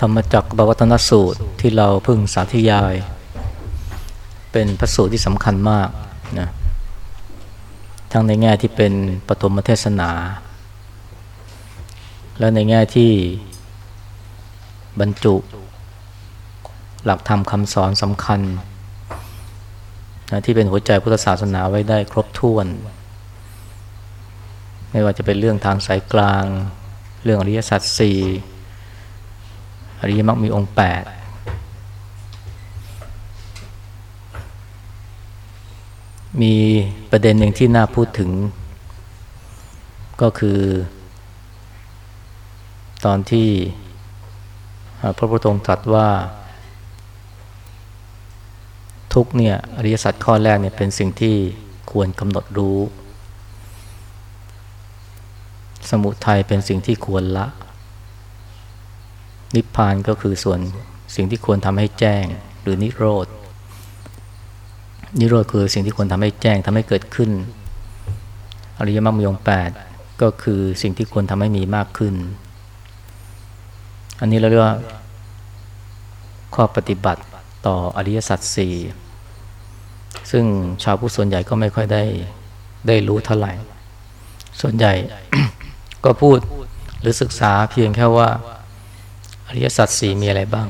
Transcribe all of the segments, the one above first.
ธรรมจักรบวัตนสูตรที่เราเพิ่งสาธยาย เป็นพระสูตรที่สำคัญมากนะทั้งในแง่ที่เป็นปฐมเทศนา และในแง่ที่บรรจุ หลักธรรมคำสอนสำคัญนะที่เป็นหัวใจพุทธศาสนาไว้ได้ครบถ้วน ไม่ว่าจะเป็นเรื่องทางสายกลาง เรื่องอริยสัจสี่ อริยมรรคมีองค์แปดมีประเด็นหนึ่งที่น่าพูดถึง ก็คือ ตอนที่พระพุทธองค์ตรัสว่า ทุกเนี่ยอริยสัจข้อแรกเนี่ยเป็นสิ่งที่ควรกำหนดรู้ สมุทัยเป็นสิ่งที่ควรละ นิพพานก็คือส่วนสิ่งที่ควรทำให้แจ้งหรือนิโรธ นิโรธคือสิ่งที่ควรทำให้แจ้งทำให้เกิดขึ้น อริยมรรคมีองค์แปดก็คือสิ่งที่ควรทำให้มีมากขึ้น อันนี้เราเรียกว่าข้อปฏิบัติต่ออริยสัจสี่ซึ่งชาวผู้ส่วนใหญ่ก็ไม่ค่อยได้ได้รู้เท่าไหร่ ส่วนใหญ่ก็พูดหรือศึกษาเพียงแค่ว่า อริยสัจสี่มีอะไรบ้าง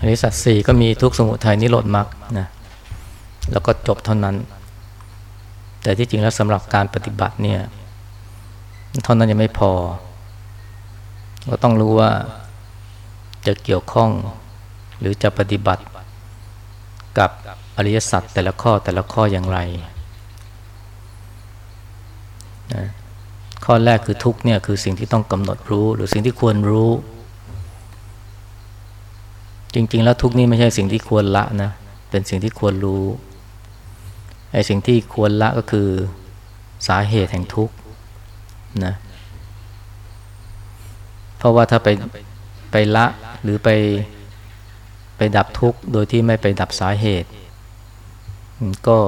อริยสัจสี่ก็มีทุกสมุทัยนิโรธมรรคนะแล้วก็จบเท่านั้น แต่ที่จริงแล้วสำหรับการปฏิบัติเนี่ยเท่านั้นยังไม่พอ เราต้องรู้ว่าจะเกี่ยวข้องหรือจะปฏิบัติกับอริยสัจแต่ละข้อแต่ละข้ออย่างไรนะ ข้อแรกคือทุกเนี่ยคือสิ่งที่ต้องกำหนดรู้ หรือสิ่งที่ควรรู้ จริง ๆ แล้วทุกนี่ไม่ใช่สิ่งที่ควรละนะเป็นสิ่งที่ควรรู้ไอ้สิ่งที่ควรละก็คือสาเหตุแห่งทุกนะเพราะว่าถ้าไปไปละหรือไปไปดับทุกข์โดยที่ไม่ไปดับสาเหตุ ก็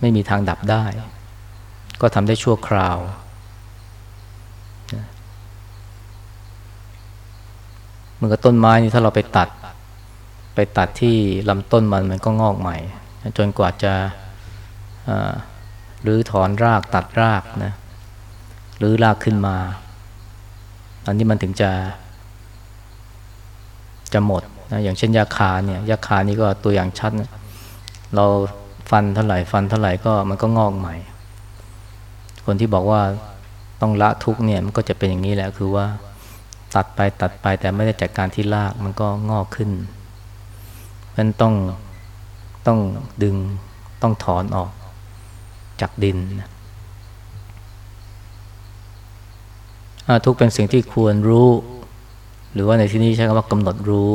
ไม่มีทางดับได้ ก็ทำได้ชั่วคราว เหมือนกับต้นไม้นี่ถ้าเราไปตัด ไปตัดที่ลำต้นมันมันก็งอกใหม่ จนกว่าจะหรือถอนรากตัดรากนะหรือรากขึ้นมา อันนี้มันถึงจะ จะหมดนะอย่างเช่นยาคาเนี่ยยาคานี่ก็ตัวอย่างชัดนะเราฟันเท่าไหร่ฟันเท่าไหร่ก็มันก็งอกใหม่ คนที่บอกว่าต้องละทุกเนี่ยมันก็จะเป็นอย่างนี้แหละคือว่า ตัดไปตัดไปแต่ไม่ได้จัดการที่รากมันก็งอกขึ้นมันต้องต้องดึงต้องถอนออกจากดินทุกเป็นสิ่งที่ควรรู้ หรือว่าในที่นี้ใช้คำว่ากำหนดรู้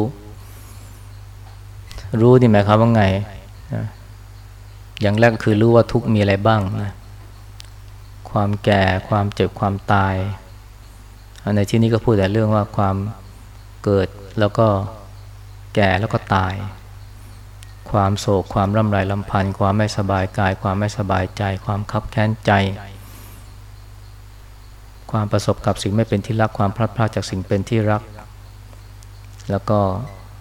รู้นี่หมายความว่าไง อย่างแรกคือรู้ว่าทุกมีอะไรบ้างนะ ความแก่ความเจ็บความตาย ในที่นี้ก็พูดแต่เรื่องว่าความเกิดแล้วก็แก่แล้วก็ตาย ความโศกความร่ำไรลำพันธ์ความไม่สบายกาย ความไม่สบายใจ ความคับแค้นใจ ความประสบกับสิ่งไม่เป็นที่รักความพลาดพลาดจากสิ่งเป็นที่รัก แล้วก็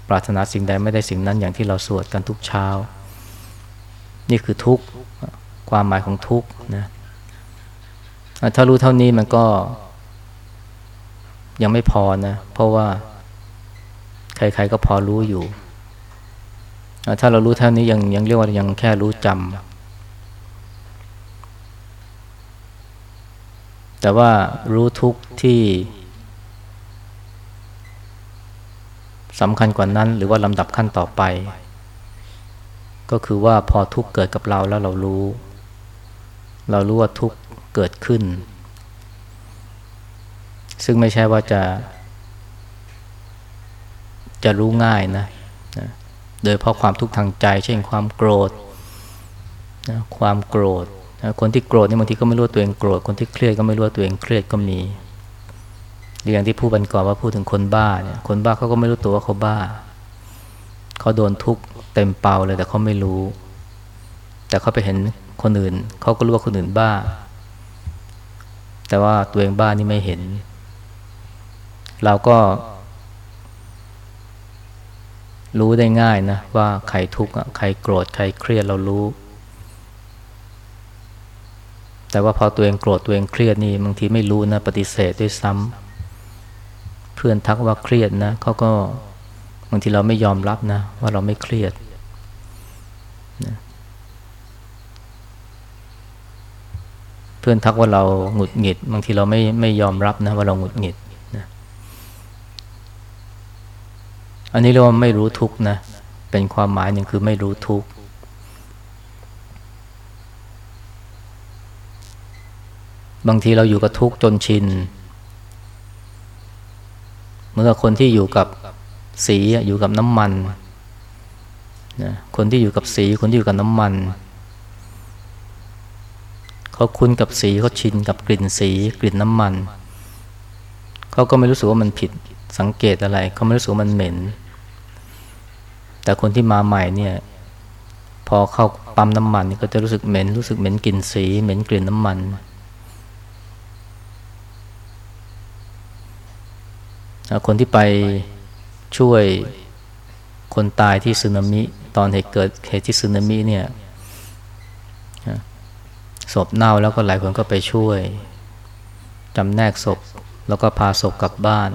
ปรารถนาสิ่งใดไม่ได้สิ่งนั้นอย่างที่เราสวดกันทุกเช้า นี่คือทุกความหมายของทุกนะ ถ้ารู้เท่านี้มันก็ ยังไม่พอนะ เพราะว่า ใครๆก็พอรู้อยู่ ถ้าเรารู้เท่านี้ยังยังเรียกว่ายังแค่รู้จำแต่ว่ารู้ทุกที่สำคัญกว่านั้นหรือว่าลำดับขั้นต่อไป ก็คือว่าพอทุกเกิดกับเราแล้วเรารู้ เรารู้ว่าทุกเกิดขึ้น ซึ่งไม่ใช่ว่าจะ จะรู้ง่ายนะนะโดยเพราะความทุกข์ทางใจ เช่นความโกรธนะความโกรธนะคนที่โกรธนี่บางทีก็ไม่รู้ตัวเองโกรธ คนที่เครียดก็ไม่รู้ตัวเองเครียดก็มีอย่างที่ผู้บันก่อนว่าพูดถึงคนบ้าเนี่ย คนบ้าเขาก็ไม่รู้ตัวว่าเขาบ้า เขาโดนทุกข์เต็มเปล่าเลยแต่เขาไม่รู้ แต่เขาไปเห็น คนอื่นเขาก็รู้ว่าคนอื่นบ้า แต่ว่าตัวเองบ้านี่ไม่เห็น เราก็ รู้ได้ง่ายนะว่าใครทุกข์ใครโกรธใครเครียดเรารู้ แต่ว่าพอตัวเองโกรธตัวเองเครียดนี่บางทีไม่รู้นะปฏิเสธด้วยซ้ำเพื่อนทักว่าเครียดนะเขาก็บางทีเราไม่ยอมรับนะ ว่าเราไม่เครียด เพื่อนทักว่าเราหงุดหงิด บางทีเราไม่ไม่ยอมรับนะว่าเราหงุดหงิดนะอันนี้เรียกว่าไม่รู้ทุกนะ เป็นความหมายหนึ่งคือไม่รู้ทุกบางทีเราอยู่กับทุกจนชินเหมือนกับคนที่อยู่กับสีอยู่กับน้ำมันนะคนที่อยู่กับสีคนที่อยู่กับน้ำมัน เขาคุ้นกับสีเขาชินกับกลิ่นสี กลิ่นน้ำมัน เขาก็ไม่รู้สึกว่ามันผิดสังเกตอะไร เขาไม่รู้สึกว่ามันเหม็น แต่คนที่มาใหม่เนี่ย พอเข้าปั๊มน้ำมันก็จะรู้สึกเหม็น รู้สึกเหม็นกลิ่นสี เหม็นกลิ่นน้ำมันคนที่ไปช่วยคนตายที่สึนามิ ตอนเหตุเกิดเหตุที่สึนามิเนี่ย ศพเน่าแล้วก็หลายคนก็ไปช่วยจำแนกศพแล้วก็พาศพกลับบ้าน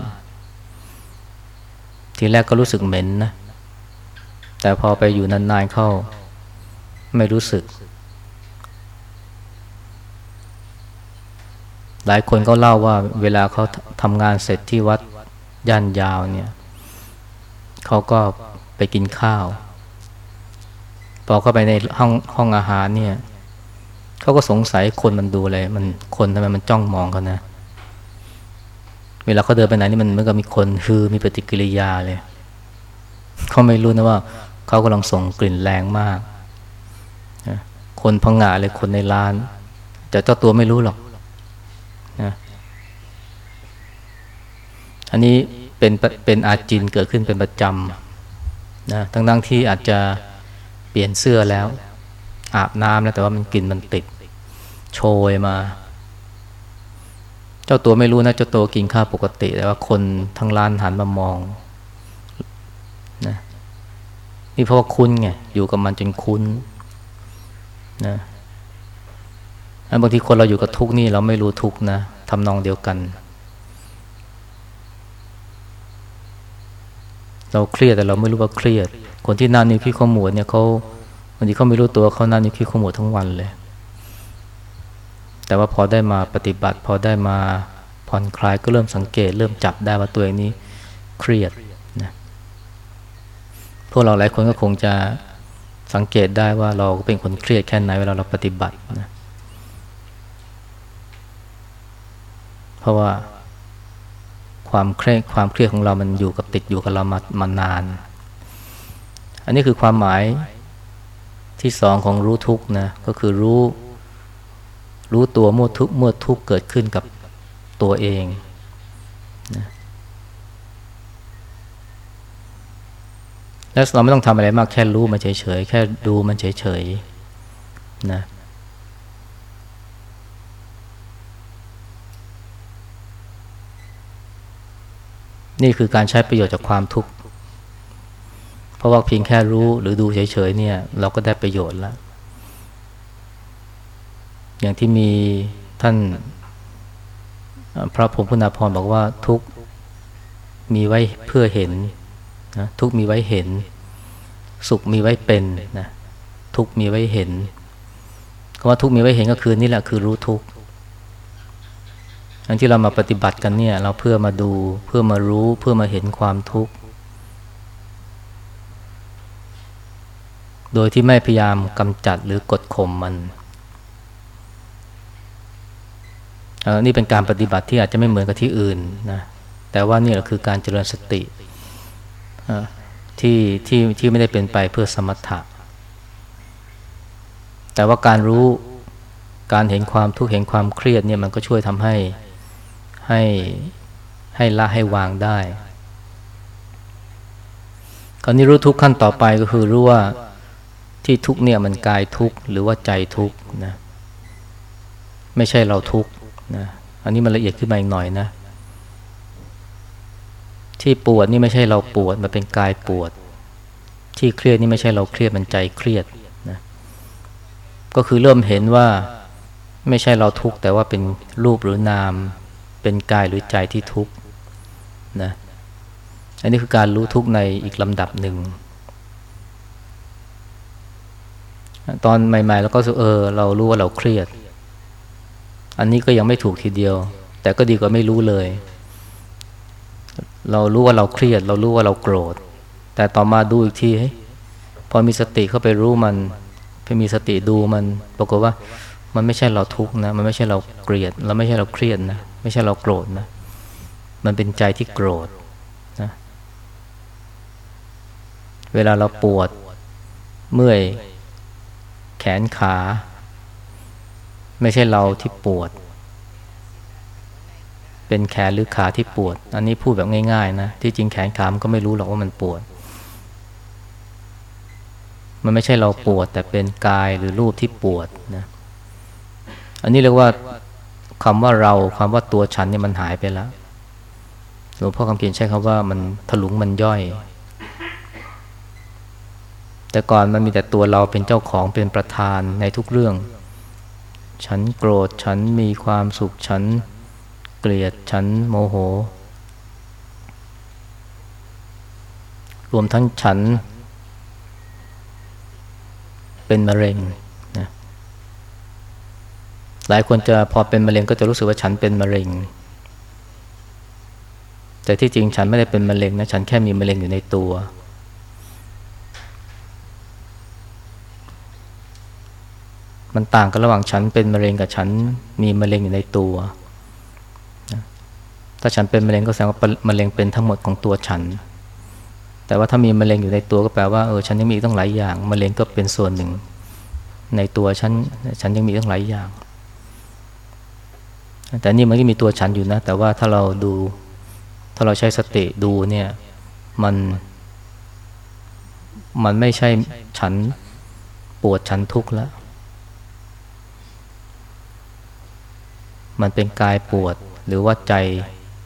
ทีแรกก็รู้สึกเหม็นนะ แต่พอไปอยู่นานๆเข้า ไม่รู้สึก หลายคนก็เล่าว่าเวลาเขาทำงานเสร็จที่วัดย่านยาวเนี่ย เขาก็ไปกินข้าว พอเข้าไปในห้องห้องอาหารเนี่ย เขาก็สงสัยคนมันดูอะไรมันคนทำไมมันจ้องมองเขานะ เวลาเขาเดินไปไหนนี่มันเมือนกับมีคนคือมีปฏิกิริยาเลยเขาไม่รู้นะว่าเขากำลังส่งกลิ่นแรงมาก คนพังงาเลยคนในร้าน แต่เจ้าตัวไม่รู้หรอกนะอันนี้เป็นเป็นอาจินเกิดขึ้นเป็นประจำนะทั้งๆที่อาจจะเปลี่ยนเสื้อแล้ว อาบน้ำแล้วแต่ว่ามันกลิ่นมันติด โชยมา เจ้าตัวไม่รู้นะเจ้าตัวกินข้าวปกติ แต่ว่าคนทั้งร้านหันมามองนะนี่เพราะว่าคุ้นไงอยู่กับมันจนคุ้นนะบางทีคนเราอยู่กับทุกนี่เราไม่รู้ทุกนะทำนองเดียวกัน เราเครียดแต่เราไม่รู้ว่าเครียด คนที่นั่นนี่ขี้ขมวดเนี่ยเขาางทีเขาไม่รู้ตัวเขานั่นนี่ขี้ขโมวดทั้งวันเลย แต่ว่าพอได้มาปฏิบัติ พอได้มาผ่อนคลายก็เริ่มสังเกต เริ่มจับได้ว่าตัวเองนี้เครียดนะพวกเราหลายคนก็คงจะสังเกตได้ว่าเราเป็นคนเครียดแค่ไหนเวลาเราปฏิบัตินะเพราะว่าความเครียดความเครียดของเรามันอยู่กับติดอยู่กับเรามามานาน อันนี้คือความหมาย ที่สองของรู้ทุกนะก็คือรู้ รู้ตัวเมื่อทุกเมื่อทุกเกิดขึ้นกับตัวเองนะแล้วเราไม่ต้องทำอะไรมากแค่รู้มันเฉยๆแค่ดูมันเฉยๆนะนี่คือการใช้ประโยชน์จากความทุกข์ ราะว่าเพียงแค่รู้หรือดูเฉยๆเนี่ย เราก็ได้ประโยชน์แล้วอย่างที่มีท่านพระพรมพุนาพรบอกว่าทุกมีไว้เพื่อเห็นนะทุกมีไว้เห็น สุขมีไว้เป็นนะทุกมีไว้เห็นคำว่าทุกมีไว้เห็นก็คือนี่แหละคือรู้ทุกอันที่เรามาปฏิบัติกันเนี่ย เราเพื่อมาดูเพื่อมารู้เพื่อมาเห็นความทุกข์ โดยที่ไม่พยายามกำจัดหรือกดข่มมันนี่เป็นการปฏิบัติที่อาจจะไม่เหมือนกับที่อื่นนะแต่ว่านี่แหละคือการเจริญสติที่ที่ที่ไม่ได้เป็นไปเพื่อสมถะแต่ว่าการรู้การเห็นความทุกข์เห็นความเครียดเนี่ยมันก็ช่วยทำให้ให้ให้ละให้วางได้คราวนี้รู้ทุกขั้นต่อไปก็คือรู้ว่า ที่ทุกเนี่ยมันกายทุกหรือว่าใจทุกนะไม่ใช่เราทุกนะอันนี้มันละเอียดขึ้นมาอีกหน่อยนะ ที่ปวดนี่ไม่ใช่เราปวดมันเป็นกายปวด ที่เครียดนี่ไม่ใช่เราเครียดมันใจเครียดนะก็คือเริ่มเห็นว่าไม่ใช่เราทุกข์แต่ว่าเป็นรูปหรือนาม เป็นกายหรือใจที่ทุกข์นะอันนี้คือการรู้ทุกข์ในอีกลำดับหนึ่ง ตอนใหม่ๆเราก็เออ เรารู้ว่าเราเครียด อันนี้ก็ยังไม่ถูกทีเดียว แต่ก็ดีกว่าไม่รู้เลย เรารู้ว่าเราเครียด เรารู้ว่าเราโกรธ แต่ต่อมาดูอีกทีพอมีสติเข้าไปรู้มันไปมีสติดูมันปรากฏว่ามันไม่ใช่เราทุกข์นะ มันไม่ใช่เราเกลียด เราไม่ใช่เราเครียดนะ ไม่ใช่เราโกรธนะ มันเป็นใจที่โกรธนะ เวลาเราปวดเมื่อย แขนขา ไม่ใช่เราที่ปวด เป็นแขนหรือขาที่ปวด อันนี้พูดแบบง่ายๆนะ ที่จริงแขนขามันก็ไม่รู้หรอกว่ามันปวด มันไม่ใช่เราปวด แต่เป็นกายหรือรูปที่ปวดนะ อันนี้เรียกว่าคำว่าเราคำว่าตัวฉันเนี่ยมันหายไปแล้วหลวงพ่อคำเขียนใช้คำว่ามันถลุงมันย่อย แต่ก่อนมันมีแต่ตัวเราเป็นเจ้าของเป็นประธานในทุกเรื่อง ฉันโกรธฉันมีความสุขฉันเกลียดฉันโมโห รวมทั้งฉัน เป็นมะเร็งนะหลายคนจะพอเป็นมะเร็งก็จะรู้สึกว่าฉันเป็นมะเร็ง แต่ที่จริงฉันไม่ได้เป็นมะเร็งนะฉันแค่มีมะเร็งอยู่ในตัว มันต่างกันระหว่างฉันเป็นมะเร็งกับฉันมีมะเร็งอยู่ในตัวถ้าฉันเป็นมะเร็งก็แสดงว่ามะเร็งเป็นทั้งหมดของตัวฉัน แต่ว่าถ้ามีมะเร็งอยู่ในตัวก็แปลว่าเออฉันยังมีต้องหลายอย่างมะเร็งก็เป็นส่วนหนึ่ง ในตัวฉันฉันยังมีต้องหลายอย่าง แต่นี่มันก็มีตัวฉันอยู่นะ แต่ว่าถ้าเราดู ถ้าเราใช้สติดูเนี่ยมันมันไม่ใช่ฉันปวดฉันทุกข์แล้ว มันเป็นกายปวดหรือว่าใจ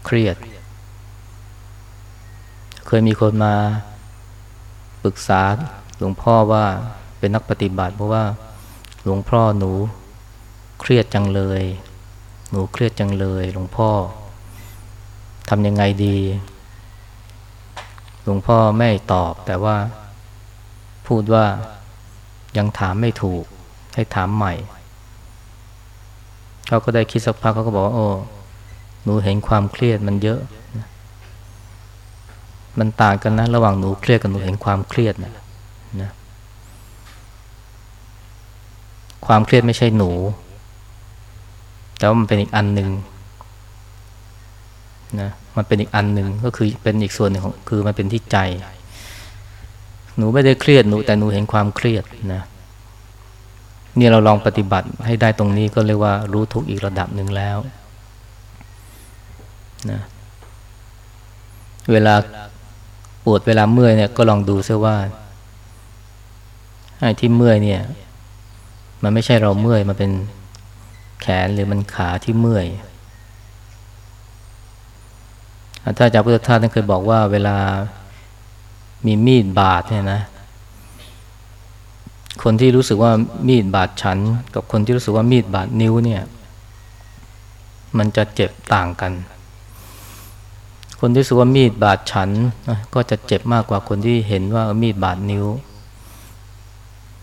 เครียด เคยมีคนมาปรึกษาหลวงพ่อว่าเป็นนักปฏิบัติ เพราะว่าหลวงพ่อหนูเครียดจังเลย หนูเครียดจังเลย หลวงพ่อทำยังไงดี หลวงพ่อไม่ตอบแต่ว่าพูดว่ายังถามไม่ถูกให้ถามใหม่ เขาก็ได้คิดสักพักเขาก็บอกว่าโอ้หนูเห็นความเครียดมันเยอะ มันต่างกันนะ ระหว่างหนูเครียดกับหนูเห็นความเครียดนะนะความเครียดไม่ใช่หนู แต่ว่ามันเป็นอีกอันหนึ่งนะมันเป็นอีกอันหนึ่งก็คือเป็นอีกส่วนหนึ่งของคือมันเป็นที่ใจ หนูไม่ได้เครียดหนู แต่หนูเห็นความเครียดนะ นี่เราลองปฏิบัติให้ได้ตรงนี้ก็เรียกว่ารู้ทุกอีกระดับหนึ่งแล้วนะเวลาปวดเวลาเมื่อยเนี่ยก็ลองดูซิว่าไอ้ที่เมื่อยเนี่ย มันไม่ใช่เราเมื่อยมันเป็นแขนหรือมันขาที่เมื่อยถ้าอาจารย์พุทธทาสท่านเคยบอกว่า เวลามีมีดบาดเนี่ยนะ คนที่รู้สึกว่ามีดบาดฉัน กับคนที่รู้สึกว่ามีดบาดนิ้วเนี่ย มันจะเจ็บต่างกัน คนที่รู้สึกว่ามีดบาดฉันก็จะเจ็บมากกว่าคนที่เห็นว่ามีดบาดนิ้ว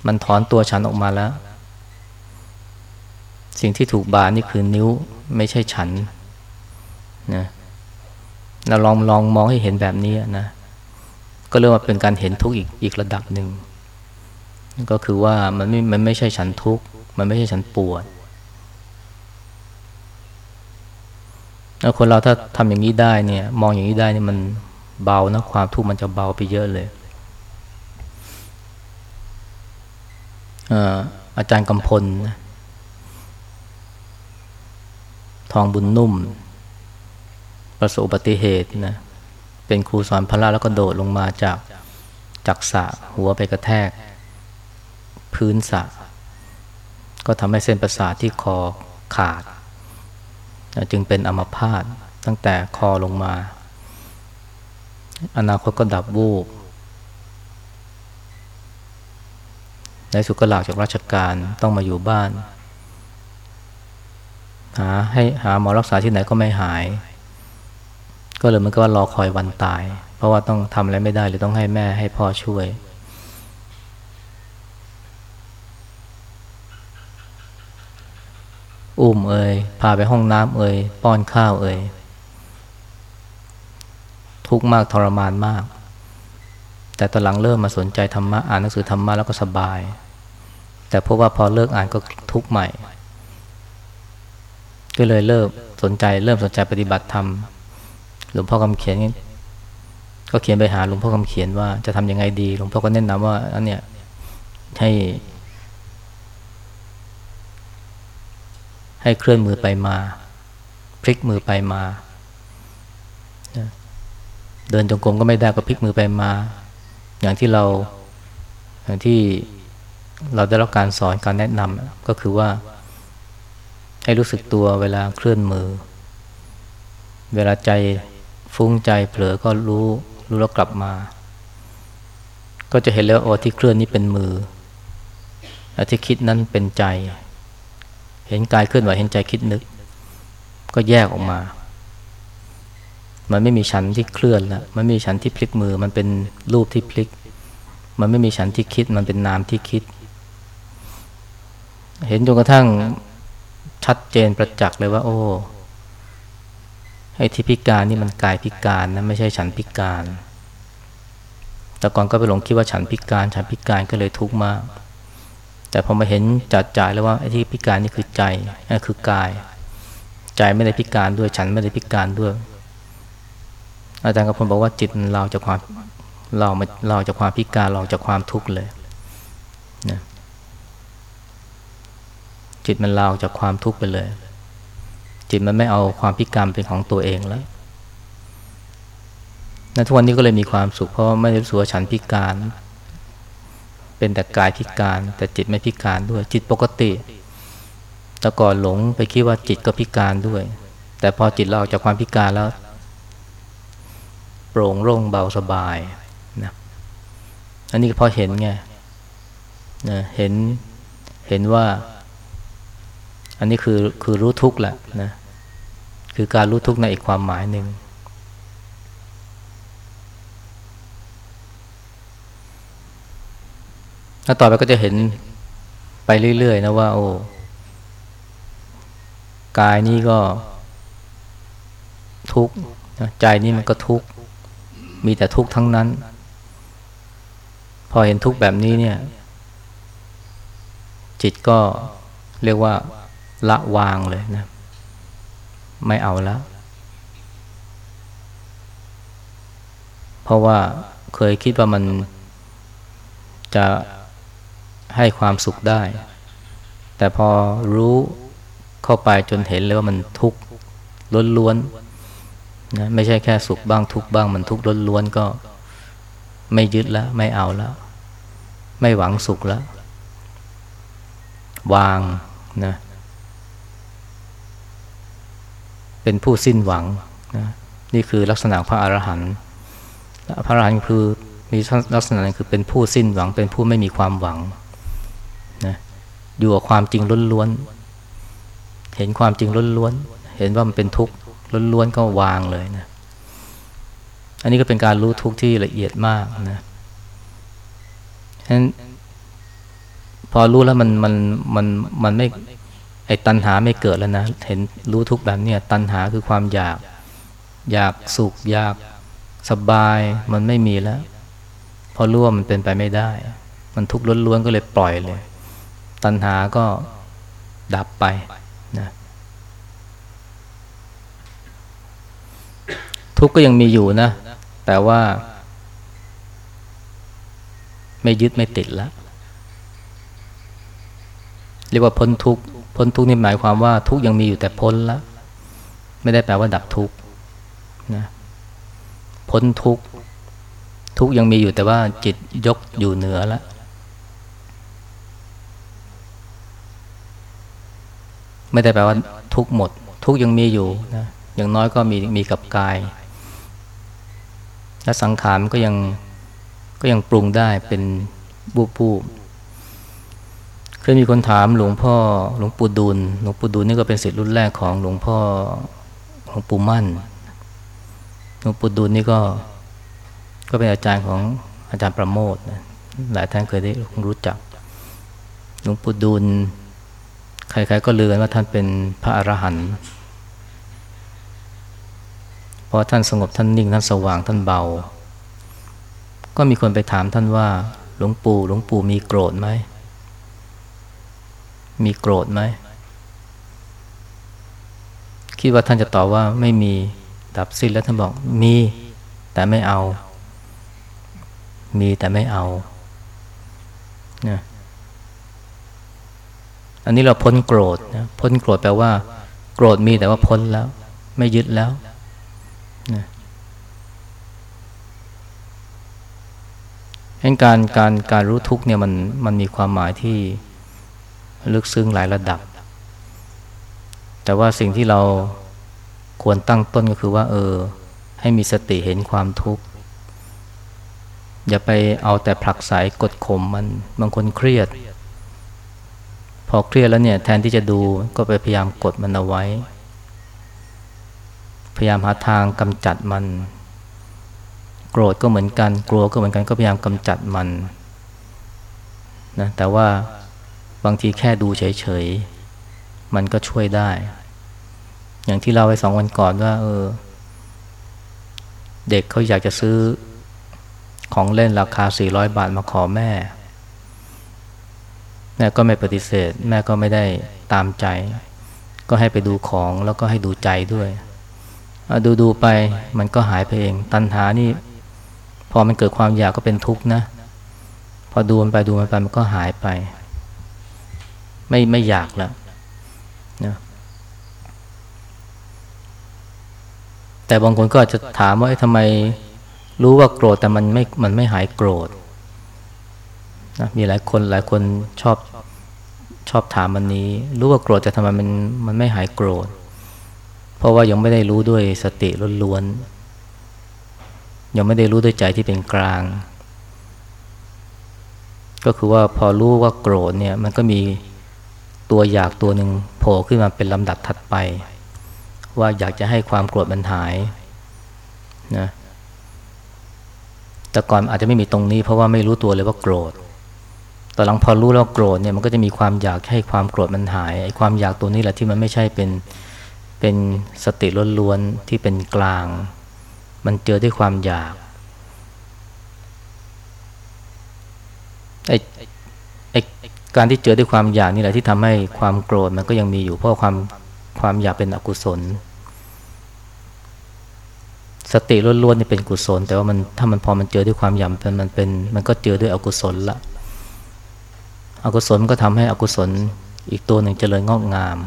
มันถอนตัวฉันออกมาแล้ว สิ่งที่ถูกบาดนี่คือนิ้วไม่ใช่ฉันนะเราลองลองมองให้เห็นแบบนี้นะ ก็เรียกว่าเป็นการเห็นทุกอีกอีกระดับหนึ่ง ก็คือว่ามันไม่ มันไม่ใช่ฉันทุกข์ มันไม่ใช่ฉันปวดแล้วคนเราถ้าทำอย่างนี้ได้เนี่ย มองอย่างนี้ได้เนี่ยมันเบานะความทุกข์มันจะเบาไปเยอะเลยอาจารย์กำพลนะทองบุญนุ่ม ประสบอุบัติเหตุนะเป็นครูสอนพละแล้วก็โดดลงมาจากจากสะหัวไปกระแทก พื้นสะ ก็ทำให้เส้นประสาทที่คอขาด จึงเป็นอัมพาตตั้งแต่คอลงมา อนาคตก็ดับวูบในสุกหลากจากราชการต้องมาอยู่บ้าน หาให้หาหมอรักษาที่ไหนก็ไม่หาย ก็เลยมันก็ว่ารอคอยวันตาย เพราะว่าต้องทำอะไรไม่ได้หรือต้องให้แม่ให้พ่อช่วย อุ้มเอ่ยพาไปห้องน้ำเอ่ยป้อนข้าวเอ่ยทุกข์มากทรมานมาก แต่ตอนหลังเริ่มมาสนใจธรรมะอ่านหนังสือธรรมะแล้วก็สบาย แต่พบว่าพอเลิกอ่านก็ทุกข์ใหม่ ก็เลยเริ่มสนใจเริ่มสนใจปฏิบัติธรรมหลวงพ่อคำเขียนก็เขียนไปหาหลวงพ่อคำเขียนว่าจะทำยังไงดีหลวงพ่อก็แนะนำว่าอันเนี้ยให้ ให้เคลื่อนมือไปมา พลิกมือไปมา เดินจงกรมก็ไม่ได้ก็พลิกมือไปมา อย่างที่เราอย่างที่เราได้รับการสอนการแนะนำก็คือว่า ให้รู้สึกตัวเวลาเคลื่อนมือ เวลาใจฟุ้งใจเผลอก็รู้รู้แล้วกลับมา ก็จะเห็นแล้วโอ้ที่เคลื่อนนี้เป็นมือที่คิดนั้นเป็นใจ เห็นกายเคลื่อนไหวเห็นใจคิดนึก ก็แยกออกมา มันไม่มีชั้นที่เคลื่อนล้วมันไม่มีชั้นที่พลิกมือ มันเป็นรูปที่พลิก มันไม่มีชั้นที่คิด มันเป็นนามที่คิด เห็นจนกระทั่งชัดเจนประจักษ์เลยว่า โอ้ไอ้ที่พิการนี่มันกายพิการนะไม่ใช่ฉันพิการ แต่ก่อนก็ไปหลงคิดว่าฉันพิการ ฉันพิการก็เลยทุกข์มาก แต่พอมาเห็นจัดจ่ายแล้วว่าไอ้ที่พิการนี่คือใจนั่นคือกาย ใจไม่ได้พิการด้วยฉันไม่ได้พิการด้วย อาจารย์กระพลบอกว่าจิตเราจากความเรามาเราจากความพิการเราจากความทุกข์เลยนะจิตมันลาจากความทุกข์ไปเลย จิตมันไม่เอาความพิการเป็นของตัวเองแล้วนทุกวันนี้ก็เลยมีความสุขเพราะไม่ได้รู้สึกว่าฉันพิการ เป็นแต่กายพิการ แต่จิตไม่พิการด้วย จิตปกติ แต่ก่อนหลงไปคิดว่าจิตก็พิการด้วย แต่พอจิตเราจากความพิการแล้ว โปร่งโล่งเบาสบายนะอันนี้พอเห็นไงนะเห็นเห็นว่า อันนี้คือคือรู้ทุกข์แหละนะคือการรู้ทุกข์ในอีกความหมายหนึ่ง แล้วต่อไปก็จะเห็นไปเรื่อยๆนะว่า โอ้กายนี้ก็ทุกข์ใจนี้มันก็ทุกข์มีแต่ทุกข์ทั้งนั้น พอเห็นทุกข์แบบนี้เนี่ย จิตก็เรียกว่าละวางเลยนะ ไม่เอาแล้ว เพราะว่าเคยคิดว่ามันจะ ให้ความสุขได้ แต่พอรู้เข้าไปจนเห็นเลยว่ามันทุกข์ล้วนๆนะไม่ใช่แค่สุขบ้างทุกข์บ้างมันทุกข์ล้วนๆก็ไม่ยึดแล้วไม่เอาแล้ว ไม่หวังสุขแล้ว วางนะเป็นผู้สิ้นหวังนะนี่คือลักษณะพระอรหันต์พระอรหันต์คือมีลักษณะนั้นคือเป็นผู้สิ้นหวัง เป็นผู้ไม่มีความหวัง นะอยู่กับความจริงล้วนๆเห็นความจริงล้วนๆเห็นว่ามันเป็นทุกข์ล้วนๆก็วางเลยนะอันนี้ก็เป็นการรู้ทุกข์ที่ละเอียดมากนะฉะนั้นพอรู้แล้วมันมันมันมันไม่ไอ้ตัณหาไม่เกิดแล้วนะ เห็นรู้ทุกแบบเนี้ยตัณหาคือความอยาก อยากสุขอยากสบายมันไม่มีแล้ว พอรู้ว่ามันเป็นไปไม่ได้ มันทุกข์ล้วนๆก็เลยปล่อยเลย ตัณหาก็ดับไปนะทุกข์ก็ยังมีอยู่นะ แต่ว่า ไม่ยึดไม่ติดแล้วเรียกว่าพ้นทุกข์พ้นทุกข์นี่หมายความว่าทุกข์ยังมีอยู่แต่พ้นแล้ว ไม่ได้แปลว่าดับทุกข์นะพ้นทุกข์ทุกข์ยังมีอยู่แต่ว่าจิตยกอยู่เหนือแล้ว ไม่ได้แปลว่าทุกหมด ทุกยังมีอยู่นะอย่างน้อยก็มีมีกับกาย และสังขารก็ยังก็ยังปรุงได้เป็นบูบูเคยมีคนถามหลวงพ่อหลวงปู่ดูลหลวงปู่ดูลนี่ก็เป็นศิษย์รุ่นแรกของหลวงพ่อหลวงปู่มั่นหลวงปู่ดูลนี่ก็ก็เป็นอาจารย์ของอาจารย์ประโมทนะหลายท่านเคยได้รู้จักหลวงปู่ดูล ใคร ๆ ก็ลือนว่าท่านเป็นพระอรหันต์เพราะท่านสงบท่านนิ่งท่านสว่างท่านเบา ก็มีคนไปถามท่านว่า หลวงปู่หลวงปู่มีโกรธไหมมีโกรธไหมคิดว่าท่านจะตอบว่าไม่มีดับสิ้นแล้วท่านบอกมี แต่ไม่เอา มีแต่ไม่เอานะ อันนี้เราพ้นโกรธนะพ้นโกรธแปลว่า โกรธมีแต่ว่าพ้นแล้ว ไม่ยึดแล้วนะเห็นการการการรู้ทุกเนี่ยมันมันมีความหมายที่ลึกซึ้งหลายระดับ แต่ว่าสิ่งที่เราควรตั้งต้นก็คือว่า เออ ให้มีสติเห็นความทุกข์ อย่าไปเอาแต่ผลักสายกดข่มมัน บางคนเครียด พอเครียดแล้วเนี่ยแทนที่จะดูก็ไปพยายามกดมันเอาไว้ พยายามหาทางกำจัดมัน โกรธก็เหมือนกัน กลัวก็เหมือนกันก็พยายามกำจัดมันนะแต่ว่าบางทีแค่ดูเฉยๆ มันก็ช่วยได้ อย่างที่เราไปสองวันก่อนว่า เออ เด็กเขาอยากจะซื้อของเล่นราคา 400 บาทมาขอแม่ แม่ก็ไม่ปฏิเสธ แม่ก็ไม่ได้ตามใจ ก็ให้ไปดูของแล้วก็ให้ดูใจด้วยดูดูไปมันก็หายไปเอง ตัณหานี่ พอมันเกิดความอยากก็เป็นทุกข์นะ พอดูมันไปดูมันไปมันก็หายไป ไม่ไม่อยากแล้วนะแต่บางคนก็อาจจะถามว่าทำไมรู้ว่าโกรธแต่มันไม่มันไม่หายโกรธ นะมีหลายคนหลายคนชอบชอบถามมันนี้ รู้ว่าโกรธแต่ทำไมมันมันไม่หายโกรธ เพราะว่ายังไม่ได้รู้ด้วยสติล้วนๆยังไม่ได้รู้ด้วยใจที่เป็นกลาง ก็คือว่าพอรู้ว่าโกรธเนี่ยมันก็มีตัวอยากตัวหนึ่งโผล่ขึ้นมาเป็นลำดับถัดไป ว่าอยากจะให้ความโกรธมันหายนะแต่ก่อนอาจจะไม่มีตรงนี้เพราะว่าไม่รู้ตัวเลยว่าโกรธ ตอนหลังพอรู้แล้วโกรธเนี่ยมันก็จะมีความอยากให้ความโกรธมันหายไอ้ความอยากตัวนี้แหละที่มันไม่ใช่เป็นเป็นสติล้วนๆที่เป็นกลาง มันเจอด้วยความอยากไอ้ไอ้การที่เจอด้วยความอยากนี่แหละที่ทำให้ความโกรธมันก็ยังมีอยู่เพราะความความอยากเป็นอกุศล สติล้วนๆนี่เป็นกุศล แต่ว่ามันถ้ามันพอมันเจอด้วยความอยากมันมันเป็นมันก็เจอด้วยอกุศลละ อกุศลก็ทำให้อกุศลอีกตัวหนึ่งเจริญงอกงาม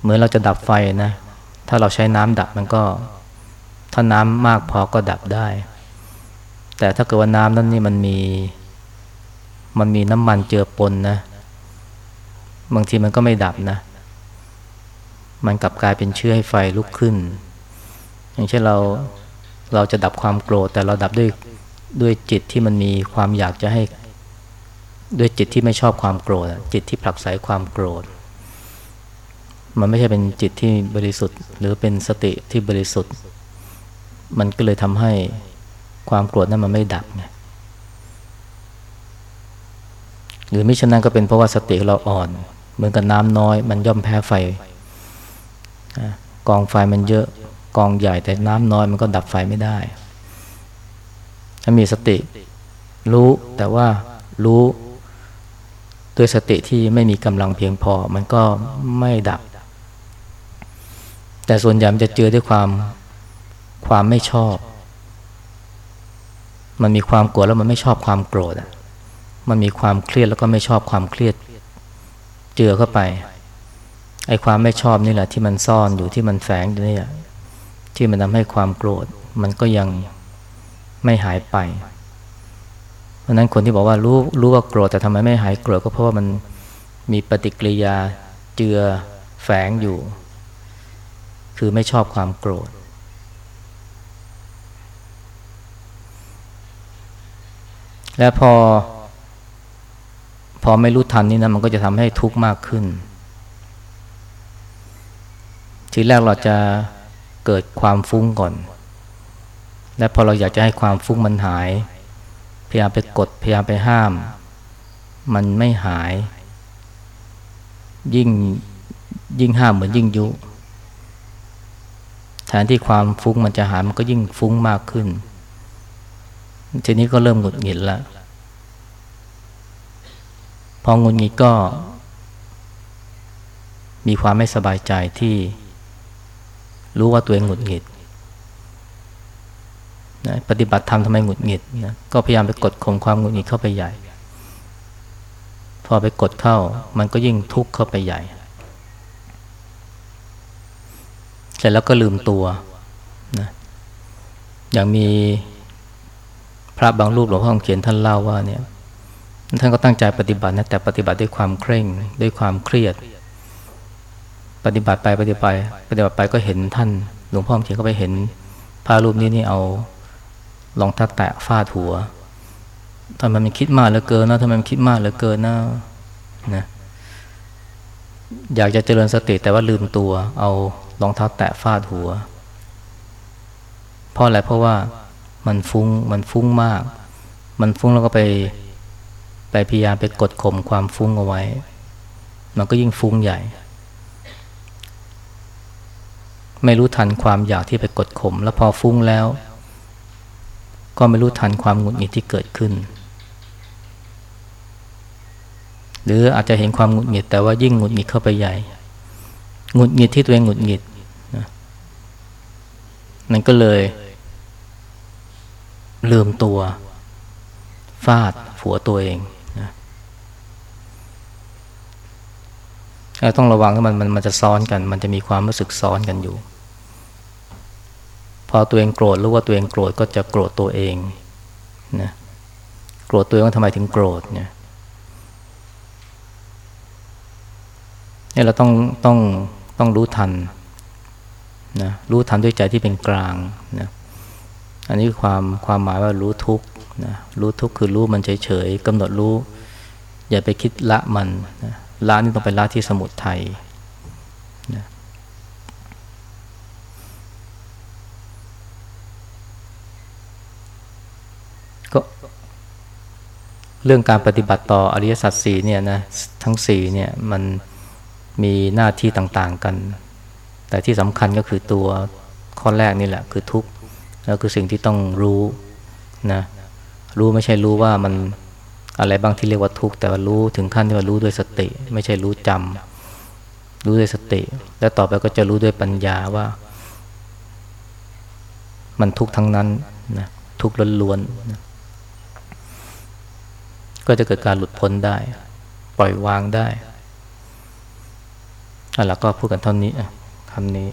เหมือนเราจะดับไฟนะ ถ้าเราใช้น้ำดับมันก็ ถ้าน้ำมากพอก็ดับได้ แต่ถ้าเกิดว่าน้ำนั้นนี่มันมี มันมีน้ำมันเจือปนนะ บางทีมันก็ไม่ดับนะ มันกลับกลายเป็นเชื้อให้ไฟลุกขึ้น อย่างเช่นเราเราจะดับความโกรธแต่เราดับด้วยด้วยจิตที่มันมีความอยากจะให้ ด้วยจิตที่ไม่ชอบความโกรธ จิตที่ผลักไสความโกรธ มันไม่ใช่เป็นจิตที่บริสุทธิ์ หรือเป็นสติที่บริสุทธิ์ มันก็เลยทำให้ความโกรธนั้นมันไม่ดับไงหรือมิฉะนั้นก็เป็นเพราะว่าสติเราอ่อน เหมือนกับน้ำน้อย มันย่อมแพ้ไฟกองไฟมันเยอะกองใหญ่แต่น้ำน้อยมันก็ดับไฟไม่ได้ ถ้ามีสติรู้แต่ว่ารู้ ด้วยสติที่ไม่มีกำลังเพียงพอ มันก็ไม่ดับ แต่ส่วนใหญ่มันจะเจอด้วยความความไม่ชอบ มันมีความกลัวแล้วมันไม่ชอบความโกรธอะมันมีความเครียดแล้วก็ไม่ชอบความเครียด เจือเข้าไปไอ้ความไม่ชอบนี่แหละ ที่มันซ่อนอยู่ที่มันแฝงอยู่นี่ที่มันทำให้ความโกรธ มันก็ยังไม่หายไป เพราะนั้นคนที่บอกว่ารู้รู้ว่าโกรธแต่ทำไมไม่หายโกรธก็เพราะว่ามันมีปฏิกิริยาเจือแฝงอยู่ คือไม่ชอบความโกรธ และพอ พอไม่รู้ทันนี่นะมันก็จะทำให้ทุกข์มากขึ้น ทีแรกเราจะเกิดความฟุ้งก่อน และพอเราอยากจะให้ความฟุ้งมันหาย ยายามไปกดพยายามไปห้าม มันไม่หาย ยิ่งยิ่งห้ามเหมือนยิ่งยุ แทนที่ความฟุ้งมันจะหายมันก็ยิ่งฟุ้งมากขึ้น ทีนี้ก็เริ่มหงุดหงิดแล้วพอหงุดหงิดก็ มีความไม่สบายใจที่รู้ว่าตัวเองหงุดหงิด นะปฏิบัติธรรมทำไมหงุดหงิดนะก็พยายามไปกดข่มความหงุดหงิดเข้าไปใหญ่ พอไปกดเข้า มันก็ยิ่งทุกข์เข้าไปใหญ่ เสร็จแล้วก็ลืมตัวนะอย่างมีพระบางรูปหลวงพ่อเขียนท่านเล่าว่าเนี่ยท่านก็ตั้งใจปฏิบัตินะแต่ปฏิบัติด้วยความเคร่งด้วยความเครียด ปฏิบัติไปปฏิบัติไปฏิบัติไปก็เห็นท่าน หลวงพ่อเขียนก็ไปเห็นพระรูปนี้นี่เอา ลองเทัดแตะฟาดหัวทำไมมันคิดมากเหลือเกินนะทำไมมันคิดมากเหลือเกินนะนะอยากจะเจริญสติแต่ว่าลืมตัว เอารองเท้าแตะฟาดหัว เพราะอะไรเพราะว่ามันฟุง้งมันฟุ้งมาก มันฟุ้งแล้วก็ไป ไปพยายามไปกดข่มความฟุ้งเอาไว้ มันก็ยิ่งฟุ้งใหญ่ ไม่รู้ทันความอยากที่ไปกดข่มแล้วพอฟุ้งแล้ว ก็ไม่รู้ทันความหงุดหงิดที่เกิดขึ้น หรืออาจจะเห็นความหงุดหงิดแต่ว่ายิ่งหงุดหงิดเข้าไปใหญ่หงุดหงิดที่ตัวเองหงุดหงิดนะนั่นก็เลย ลืมตัว ฟาดหัวตัวเองนะต้องระวังว่ามันมันมันจะซ้อนกัน มันจะมีความรู้สึกซ้อนกันอยู่ อตัวเองโกรธรู้ว่าตัวเองโกรธก็จะโกรธตัวเองนะโกรธตัวเองว่าทำไมถึงโกรธเนี่ยเนี่ยเราต้องต้องต้องรู้ทันนะรู้ทันด้วยใจที่เป็นกลางนะอันนี้คือความความหมายว่ารู้ทุกนะรู้ทุกคือรู้มันเฉยๆกำหนดรู้ อย่าไปคิดละมันนะละนี่ต้องเป็นละที่สมุทัย เรื่องการปฏิบัติต่ออริยสัจสี่เนี่ยนะทั้งสี่เนี่ยมันมีหน้าที่ต่างๆกัน แต่ที่สำคัญก็คือตัวข้อแรกนี่แหละคือทุกข์แล้วคือสิ่งที่ต้องรู้นะรู้ไม่ใช่รู้ว่ามันอะไรบางที่เรียกว่าทุกข์แต่ว่ารู้ถึงขั้นที่ว่ารู้ด้วยสติ ไม่ใช่รู้จำรู้ด้วยสติ แล้วต่อไปก็จะรู้ด้วยปัญญาว่า มันทุกข์ทั้งนั้นนะทุกข์ล้วนๆนะ ก็จะเกิดการหลุดพ้นได้ ปล่อยวางได้แล้วก็พูดกันเท่านี้คำนี้